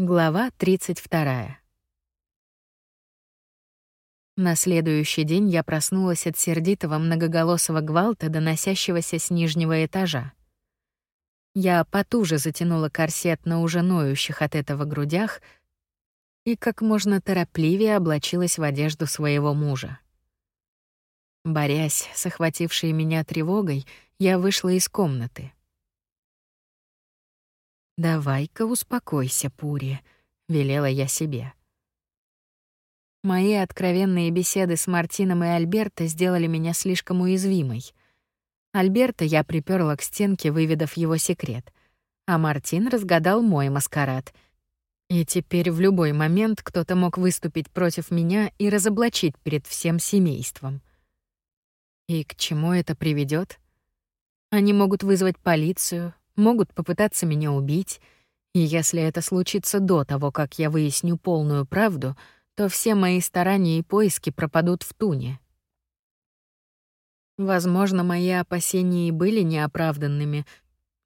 Глава 32. На следующий день я проснулась от сердитого многоголосого гвалта, доносящегося с нижнего этажа. Я потуже затянула корсет на уже ноющих от этого грудях и как можно торопливее облачилась в одежду своего мужа. Борясь с охватившей меня тревогой, я вышла из комнаты. «Давай-ка успокойся, Пури», — велела я себе. Мои откровенные беседы с Мартином и Альберто сделали меня слишком уязвимой. Альберто я припёрла к стенке, выведав его секрет, а Мартин разгадал мой маскарад. И теперь в любой момент кто-то мог выступить против меня и разоблачить перед всем семейством. И к чему это приведет? Они могут вызвать полицию, могут попытаться меня убить, и если это случится до того, как я выясню полную правду, то все мои старания и поиски пропадут в туне. Возможно, мои опасения и были неоправданными,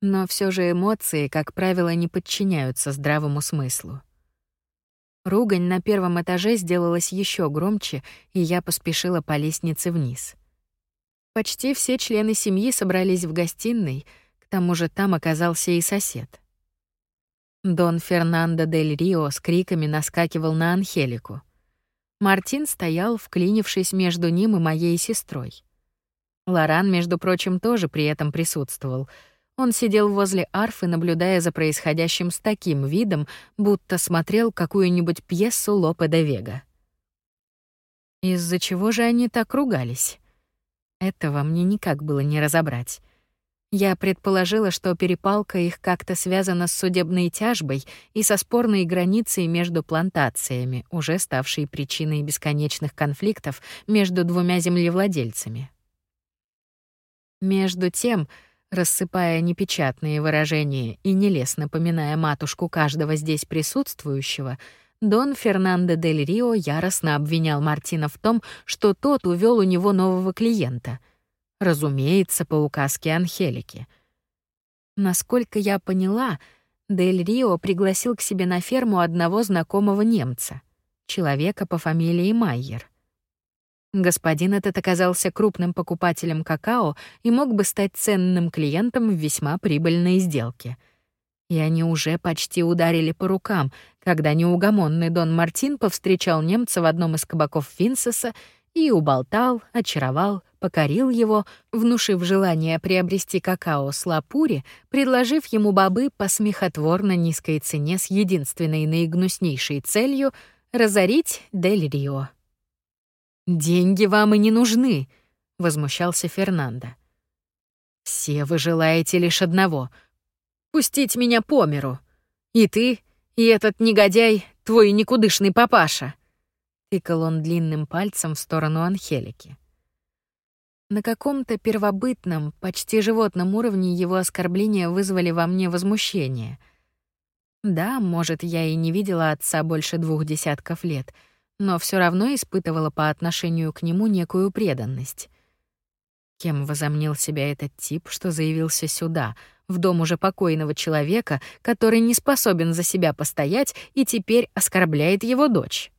но все же эмоции, как правило, не подчиняются здравому смыслу. Ругань на первом этаже сделалась еще громче, и я поспешила по лестнице вниз. Почти все члены семьи собрались в гостиной — тому же там оказался и сосед. Дон Фернандо дель Рио с криками наскакивал на Анхелику. Мартин стоял, вклинившись между ним и моей сестрой. Лоран, между прочим, тоже при этом присутствовал. Он сидел возле арфы, наблюдая за происходящим с таким видом, будто смотрел какую-нибудь пьесу Лопе де Вега. Из-за чего же они так ругались? Этого мне никак было не разобрать. Я предположила, что перепалка их как-то связана с судебной тяжбой и со спорной границей между плантациями, уже ставшей причиной бесконечных конфликтов между двумя землевладельцами. Между тем, рассыпая непечатные выражения и нелестно поминая матушку каждого здесь присутствующего, Дон Фернандо дель Рио яростно обвинял Мартина в том, что тот увел у него нового клиента — Разумеется, по указке Анхелики. Насколько я поняла, Дель Рио пригласил к себе на ферму одного знакомого немца, человека по фамилии Майер. Господин этот оказался крупным покупателем какао и мог бы стать ценным клиентом в весьма прибыльной сделке. И они уже почти ударили по рукам, когда неугомонный Дон Мартин повстречал немца в одном из кабаков Финсеса и уболтал, очаровал, покорил его, внушив желание приобрести какао с лапури, предложив ему бобы по смехотворно низкой цене с единственной наигнуснейшей целью — разорить Дель Рио. «Деньги вам и не нужны», — возмущался Фернандо. «Все вы желаете лишь одного — пустить меня по миру. И ты, и этот негодяй, твой никудышный папаша». Тыкал он длинным пальцем в сторону Анхелики. На каком-то первобытном, почти животном уровне его оскорбления вызвали во мне возмущение. Да, может, я и не видела отца больше двух десятков лет, но все равно испытывала по отношению к нему некую преданность. Кем возомнил себя этот тип, что заявился сюда, в дом уже покойного человека, который не способен за себя постоять и теперь оскорбляет его дочь?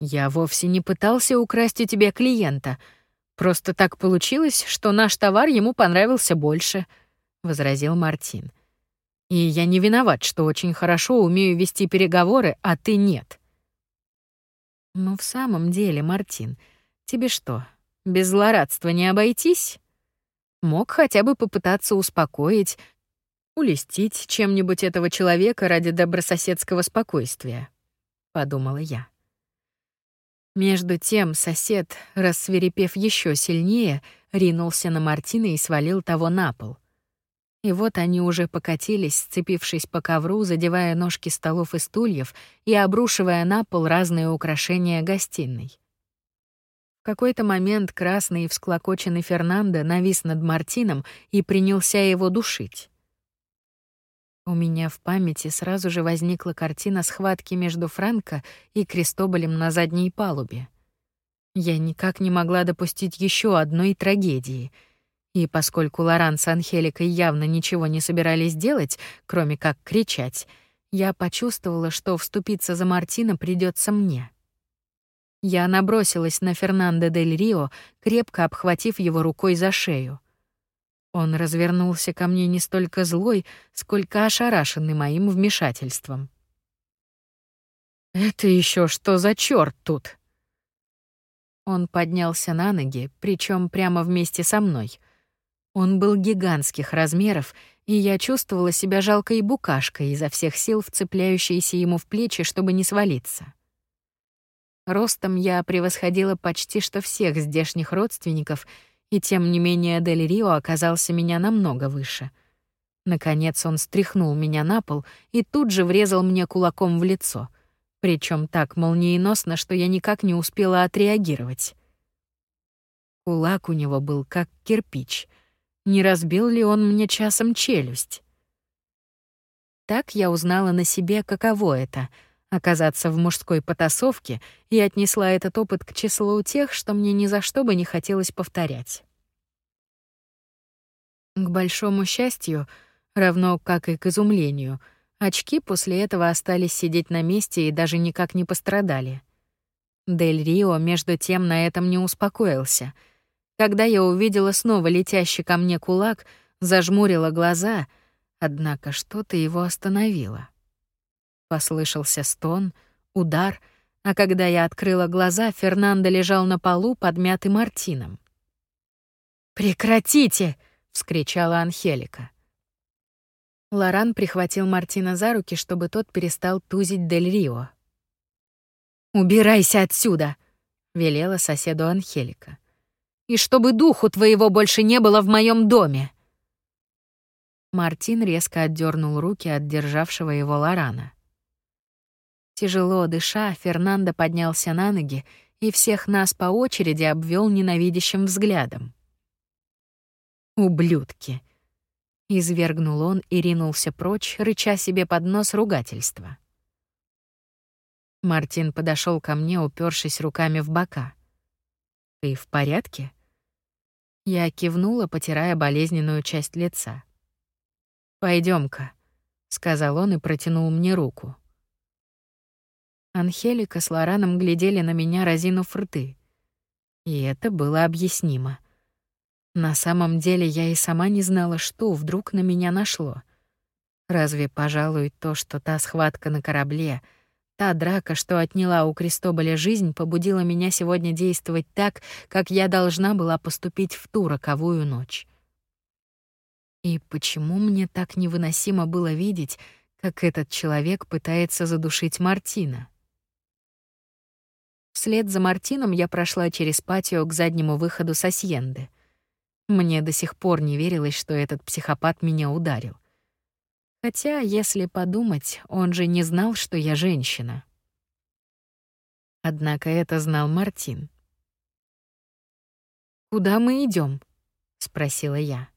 Я вовсе не пытался украсть у тебя клиента. Просто так получилось, что наш товар ему понравился больше, возразил Мартин. И я не виноват, что очень хорошо умею вести переговоры, а ты нет. Ну в самом деле, Мартин, тебе что, без злорадства не обойтись? Мог хотя бы попытаться успокоить, улестить чем-нибудь этого человека ради добрососедского спокойствия, подумала я. Между тем сосед, рассверепев еще сильнее, ринулся на Мартина и свалил того на пол. И вот они уже покатились, сцепившись по ковру, задевая ножки столов и стульев и обрушивая на пол разные украшения гостиной. В какой-то момент красный и всклокоченный Фернандо навис над Мартином и принялся его душить. У меня в памяти сразу же возникла картина схватки между Франко и Кристоболем на задней палубе. Я никак не могла допустить еще одной трагедии. И поскольку Лоран с Анхеликой явно ничего не собирались делать, кроме как кричать, я почувствовала, что вступиться за Мартина придется мне. Я набросилась на Фернандо дель Рио, крепко обхватив его рукой за шею. Он развернулся ко мне не столько злой, сколько ошарашенный моим вмешательством. «Это еще что за черт тут?» Он поднялся на ноги, причем прямо вместе со мной. Он был гигантских размеров, и я чувствовала себя жалкой букашкой, изо всех сил вцепляющейся ему в плечи, чтобы не свалиться. Ростом я превосходила почти что всех здешних родственников, и тем не менее Дель Рио оказался меня намного выше. Наконец он стряхнул меня на пол и тут же врезал мне кулаком в лицо — причем так молниеносно, что я никак не успела отреагировать. Кулак у него был как кирпич. Не разбил ли он мне часом челюсть? Так я узнала на себе, каково это — оказаться в мужской потасовке, и отнесла этот опыт к числу тех, что мне ни за что бы не хотелось повторять. К большому счастью, равно как и к изумлению — Очки после этого остались сидеть на месте и даже никак не пострадали. Дель Рио, между тем, на этом не успокоился. Когда я увидела снова летящий ко мне кулак, зажмурила глаза, однако что-то его остановило. Послышался стон, удар, а когда я открыла глаза, Фернандо лежал на полу, подмятый Мартином. «Прекратите!» — вскричала Анхелика. Лоран прихватил Мартина за руки, чтобы тот перестал тузить Дель Рио. «Убирайся отсюда!» — велела соседу Анхелика. «И чтобы духу твоего больше не было в моем доме!» Мартин резко отдернул руки от державшего его Лорана. Тяжело дыша, Фернандо поднялся на ноги и всех нас по очереди обвел ненавидящим взглядом. «Ублюдки!» Извергнул он и ринулся прочь, рыча себе под нос ругательства. Мартин подошел ко мне, упершись руками в бока. «Ты в порядке?» Я кивнула, потирая болезненную часть лица. Пойдем-ка», — сказал он и протянул мне руку. Анхелика с Лораном глядели на меня, разинув рты. И это было объяснимо. На самом деле я и сама не знала, что вдруг на меня нашло. Разве, пожалуй, то, что та схватка на корабле, та драка, что отняла у Крестоболя жизнь, побудила меня сегодня действовать так, как я должна была поступить в ту роковую ночь. И почему мне так невыносимо было видеть, как этот человек пытается задушить Мартина? Вслед за Мартином я прошла через патио к заднему выходу с Асьенды — мне до сих пор не верилось, что этот психопат меня ударил. Хотя, если подумать, он же не знал, что я женщина. Однако это знал Мартин. «Куда мы идем? спросила я.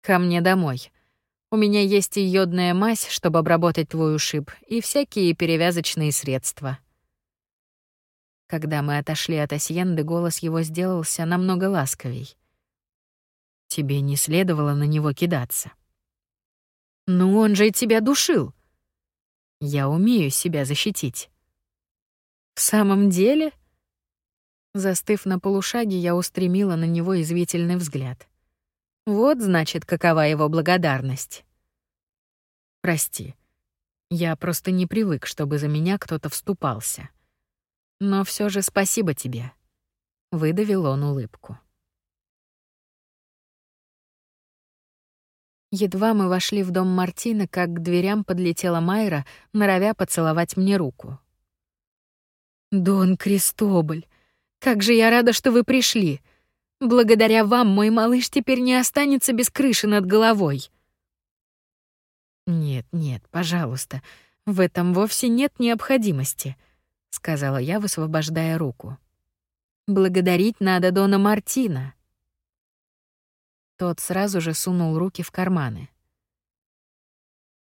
«Ко мне домой. У меня есть и йодная мазь, чтобы обработать твой ушиб, и всякие перевязочные средства». Когда мы отошли от Асьенды, голос его сделался намного ласковей. Тебе не следовало на него кидаться. Ну он же тебя душил. Я умею себя защитить. В самом деле? Застыв на полушаге, я устремила на него извительный взгляд. Вот, значит, какова его благодарность. Прости. Я просто не привык, чтобы за меня кто-то вступался. Но все же спасибо тебе. Выдавил он улыбку. Едва мы вошли в дом Мартина, как к дверям подлетела Майра, норовя поцеловать мне руку. «Дон Кристоболь, как же я рада, что вы пришли! Благодаря вам мой малыш теперь не останется без крыши над головой!» «Нет, нет, пожалуйста, в этом вовсе нет необходимости», — сказала я, высвобождая руку. «Благодарить надо Дона Мартина». Тот сразу же сунул руки в карманы.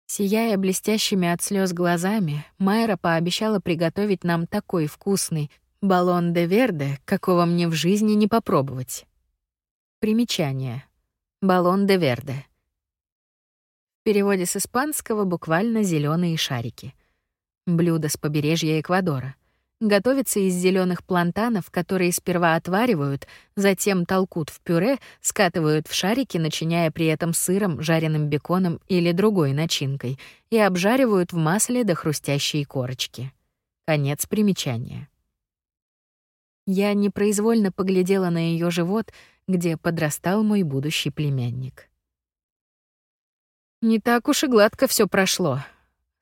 Сияя блестящими от слез глазами, Майра пообещала приготовить нам такой вкусный баллон де верде, какого мне в жизни не попробовать. Примечание. Баллон де верде. переводе с испанского буквально зеленые шарики. Блюдо с побережья Эквадора. Готовится из зеленых плантанов, которые сперва отваривают, затем толкут в пюре, скатывают в шарики, начиняя при этом сыром, жареным беконом или другой начинкой, и обжаривают в масле до хрустящей корочки. Конец примечания. Я непроизвольно поглядела на ее живот, где подрастал мой будущий племянник. Не так уж и гладко все прошло,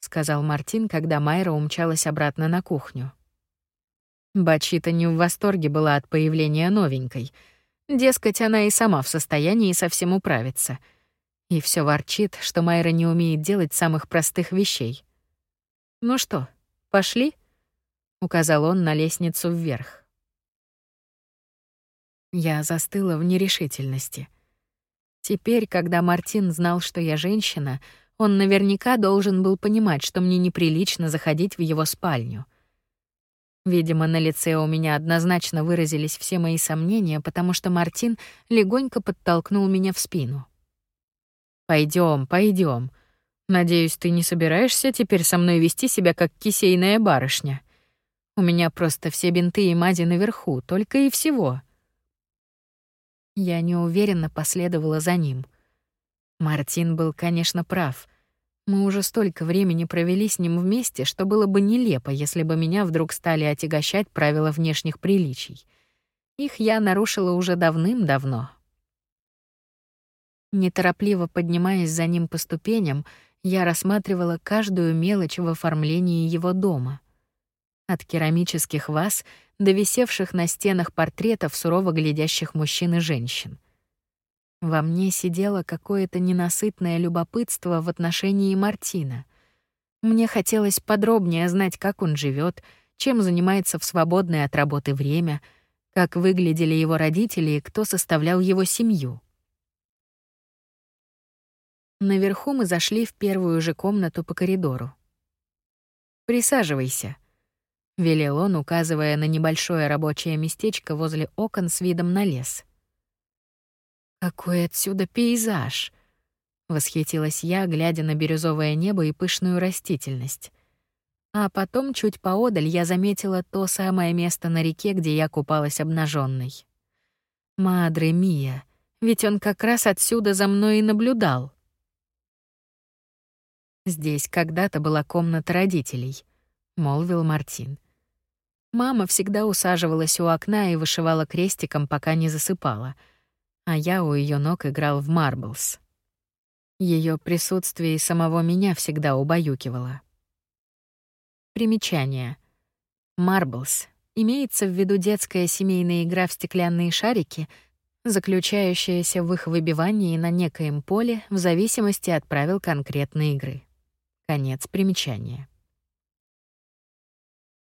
сказал Мартин, когда Майра умчалась обратно на кухню. Бачита не в восторге была от появления новенькой. Дескать, она и сама в состоянии совсем управиться. И все ворчит, что Майра не умеет делать самых простых вещей. «Ну что, пошли?» — указал он на лестницу вверх. Я застыла в нерешительности. Теперь, когда Мартин знал, что я женщина, он наверняка должен был понимать, что мне неприлично заходить в его спальню. Видимо, на лице у меня однозначно выразились все мои сомнения, потому что Мартин легонько подтолкнул меня в спину. Пойдем, пойдем. Надеюсь, ты не собираешься теперь со мной вести себя как кисейная барышня. У меня просто все бинты и мази наверху, только и всего. Я неуверенно последовала за ним. Мартин был, конечно, прав. Мы уже столько времени провели с ним вместе, что было бы нелепо, если бы меня вдруг стали отягощать правила внешних приличий. Их я нарушила уже давным-давно. Неторопливо поднимаясь за ним по ступеням, я рассматривала каждую мелочь в оформлении его дома. От керамических ваз — до висевших на стенах портретов сурово глядящих мужчин и женщин. Во мне сидело какое-то ненасытное любопытство в отношении Мартина. Мне хотелось подробнее знать, как он живет, чем занимается в свободное от работы время, как выглядели его родители и кто составлял его семью. Наверху мы зашли в первую же комнату по коридору. «Присаживайся», — велел он, указывая на небольшое рабочее местечко возле окон с видом на лес. «Какой отсюда пейзаж!» — восхитилась я, глядя на бирюзовое небо и пышную растительность. А потом, чуть поодаль, я заметила то самое место на реке, где я купалась обнаженной. «Мадре Мия, ведь он как раз отсюда за мной и наблюдал». «Здесь когда-то была комната родителей», — молвил Мартин. Мама всегда усаживалась у окна и вышивала крестиком, пока не засыпала, а я у ее ног играл в марблс. Ее присутствие и самого меня всегда убаюкивало. Примечание. Марблс имеется в виду детская семейная игра в стеклянные шарики, заключающаяся в их выбивании на некоем поле в зависимости от правил конкретной игры. Конец примечания.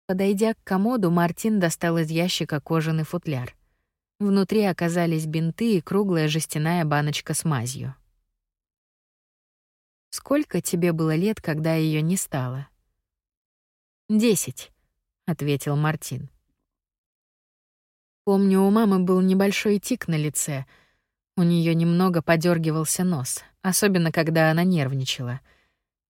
Подойдя к комоду, Мартин достал из ящика кожаный футляр. Внутри оказались бинты и круглая жестяная баночка с мазью. «Сколько тебе было лет, когда ее не стало?» «Десять», — ответил Мартин. Помню, у мамы был небольшой тик на лице. У нее немного подергивался нос, особенно когда она нервничала —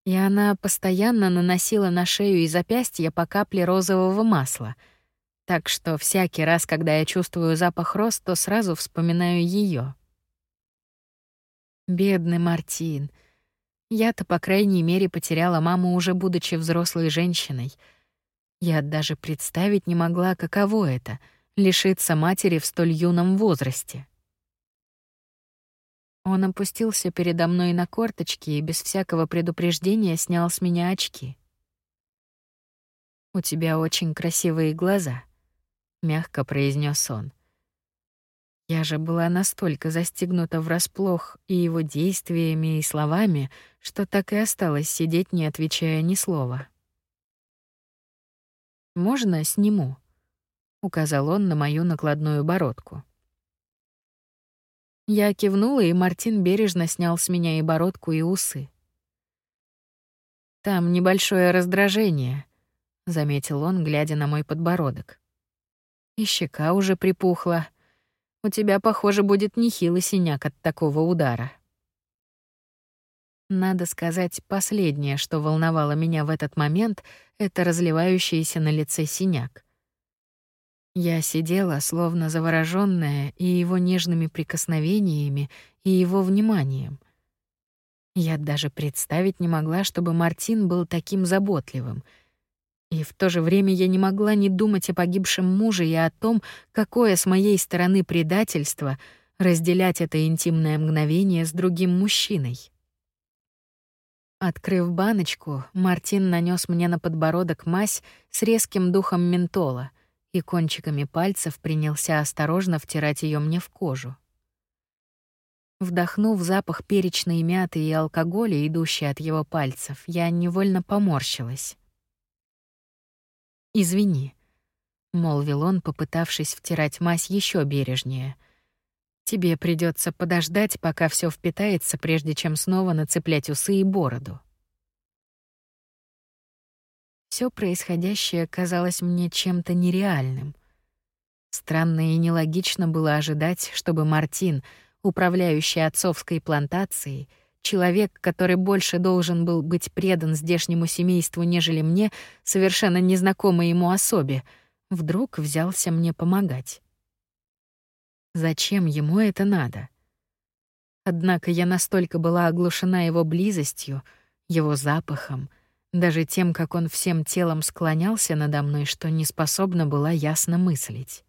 и она постоянно наносила на шею и запястья по капле розового масла. Так что всякий раз, когда я чувствую запах роз, то сразу вспоминаю ее. Бедный Мартин. Я-то, по крайней мере, потеряла маму уже будучи взрослой женщиной. Я даже представить не могла, каково это — лишиться матери в столь юном возрасте. Он опустился передо мной на корточки и без всякого предупреждения снял с меня очки. «У тебя очень красивые глаза», — мягко произнес он. Я же была настолько застигнута врасплох и его действиями, и словами, что так и осталась сидеть, не отвечая ни слова. «Можно сниму?» — указал он на мою накладную бородку. Я кивнула, и Мартин бережно снял с меня и бородку, и усы. «Там небольшое раздражение», — заметил он, глядя на мой подбородок. «И щека уже припухла. У тебя, похоже, будет нехилый синяк от такого удара». Надо сказать, последнее, что волновало меня в этот момент, это разливающийся на лице синяк. Я сидела, словно заворожённая и его нежными прикосновениями, и его вниманием. Я даже представить не могла, чтобы Мартин был таким заботливым. И в то же время я не могла не думать о погибшем муже и о том, какое с моей стороны предательство разделять это интимное мгновение с другим мужчиной. Открыв баночку, Мартин нанес мне на подбородок мазь с резким духом ментола и кончиками пальцев принялся осторожно втирать ее мне в кожу. Вдохнув запах перечной мяты и алкоголя, идущий от его пальцев, я невольно поморщилась. «Извини», — молвил он, попытавшись втирать мазь еще бережнее. «Тебе придется подождать, пока все впитается, прежде чем снова нацеплять усы и бороду». Все происходящее казалось мне чем-то нереальным. Странно и нелогично было ожидать, чтобы Мартин — управляющий отцовской плантацией, человек, который больше должен был быть предан здешнему семейству, нежели мне, совершенно незнакомой ему особе, вдруг взялся мне помогать. Зачем ему это надо? Однако я настолько была оглушена его близостью, его запахом, даже тем, как он всем телом склонялся надо мной, что не способна была ясно мыслить.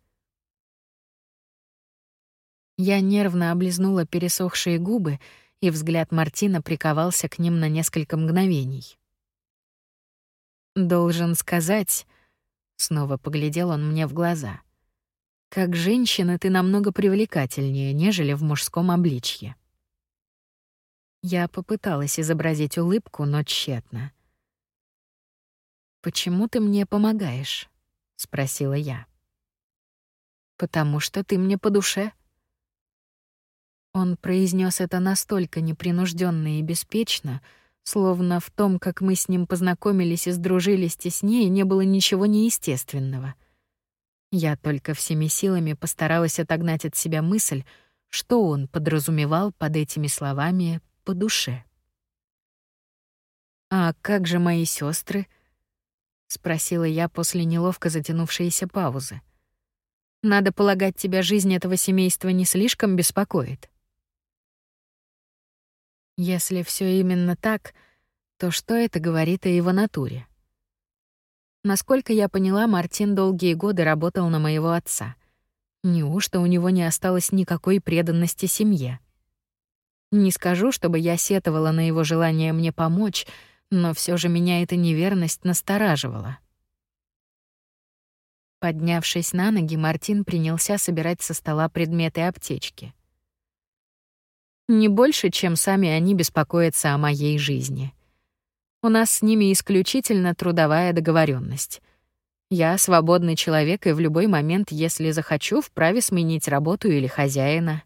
Я нервно облизнула пересохшие губы, и взгляд Мартина приковался к ним на несколько мгновений. «Должен сказать...» — снова поглядел он мне в глаза. «Как женщина ты намного привлекательнее, нежели в мужском обличье». Я попыталась изобразить улыбку, но тщетно. «Почему ты мне помогаешь?» — спросила я. «Потому что ты мне по душе», он произнес это настолько непринужденно и беспечно, словно в том, как мы с ним познакомились и сдружились теснее, не было ничего неестественного. Я только всеми силами постаралась отогнать от себя мысль, что он подразумевал под этими словами по душе. «А как же мои сестры? спросила я после неловко затянувшейся паузы. «Надо полагать, тебя жизнь этого семейства не слишком беспокоит?» Если все именно так, то что это говорит о его натуре? Насколько я поняла, Мартин долгие годы работал на моего отца. Неужто у него не осталось никакой преданности семье? Не скажу, чтобы я сетовала на его желание мне помочь, но все же меня эта неверность настораживала. Поднявшись на ноги, Мартин принялся собирать со стола предметы аптечки. Не больше, чем сами они беспокоятся о моей жизни. У нас с ними исключительно трудовая договоренность. Я свободный человек и в любой момент, если захочу, вправе сменить работу или хозяина.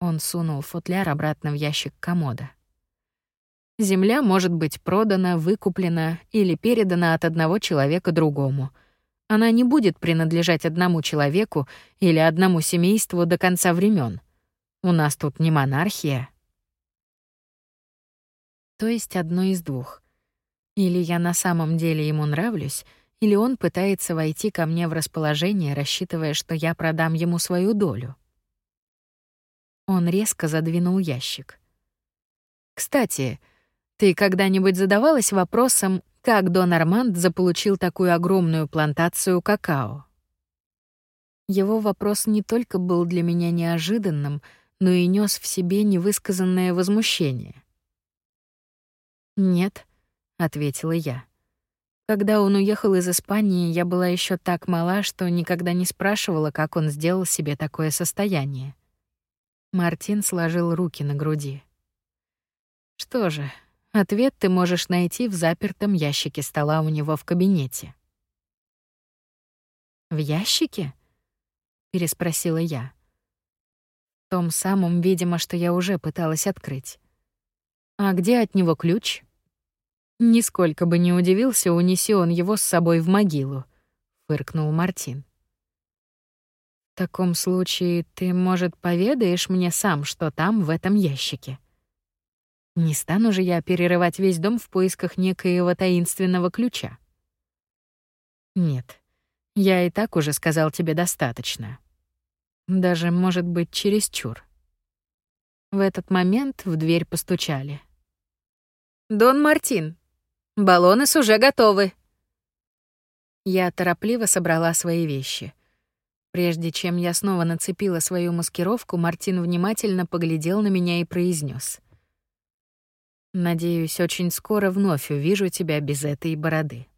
Он сунул футляр обратно в ящик комода. Земля может быть продана, выкуплена или передана от одного человека другому. Она не будет принадлежать одному человеку или одному семейству до конца времен. У нас тут не монархия. То есть одно из двух. Или я на самом деле ему нравлюсь, или он пытается войти ко мне в расположение, рассчитывая, что я продам ему свою долю. Он резко задвинул ящик. «Кстати, ты когда-нибудь задавалась вопросом, как Дон Арманд заполучил такую огромную плантацию какао?» Его вопрос не только был для меня неожиданным, но и нес в себе невысказанное возмущение. «Нет», — ответила я. Когда он уехал из Испании, я была еще так мала, что никогда не спрашивала, как он сделал себе такое состояние. Мартин сложил руки на груди. Что же, ответ ты можешь найти в запертом ящике стола у него в кабинете. В ящике? переспросила я том самом, видимо, что я уже пыталась открыть. А где от него ключ? Нисколько бы не удивился, унеси он его с собой в могилу, фыркнул Мартин. В таком случае ты, может, поведаешь мне сам, что там в этом ящике? Не стану же я перерывать весь дом в поисках некоего таинственного ключа. Нет, я и так уже сказал тебе достаточно. Даже, может быть, чересчур. В этот момент в дверь постучали. «Дон Мартин, баллоны уже готовы». Я торопливо собрала свои вещи. Прежде чем я снова нацепила свою маскировку, Мартин внимательно поглядел на меня и произнес: «Надеюсь, очень скоро вновь увижу тебя без этой бороды».